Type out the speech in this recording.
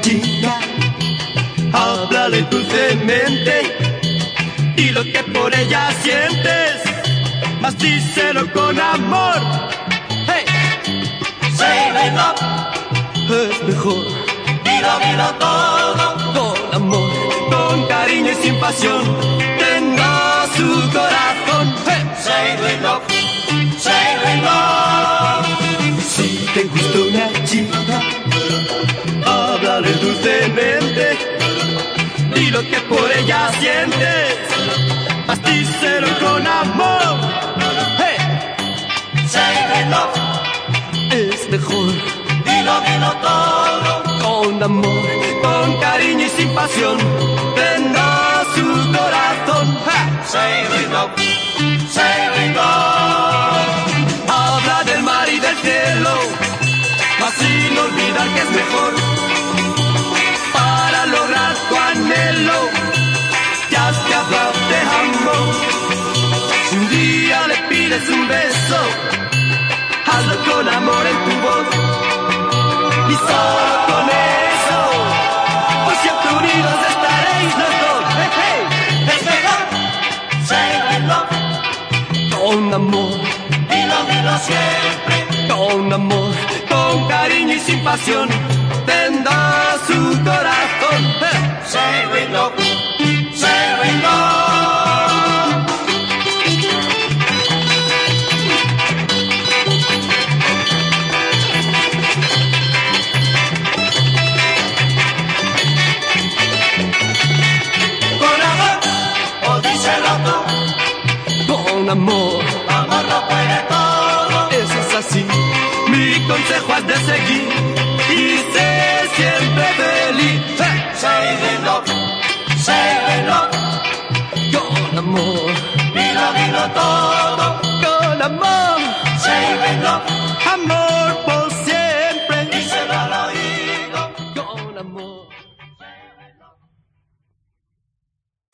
chica, háblale dulcemente y lo que por ella sientes, más díselo con amor. Hey, Say love, es mejor dilo, dilo todo. con amor, con cariño y sin pasión, háblale dulcemente y lo que por ella sientes, más díselo con amor. Hey, Say love, es mejor dilo, dilo todo. con amor, con cariño y sin pasión, tendrá su corazón. Ja. Say love, say love. Habla del mar y del cielo, mas sin olvidar que es mejor con amor en tu voz. Y solo con eso, por siempre unidos estaréis los dos. Hey, hey. Es mejor. Con amor. dilo, dilo siempre. con amor, con cariño y sin pasión, tendrá amor, amor lo puede todo. eso es así. Mi consejo has de seguir y ser siempre feliz. ¡Eh! Say love, say love, Con amor, dilo, dilo todo.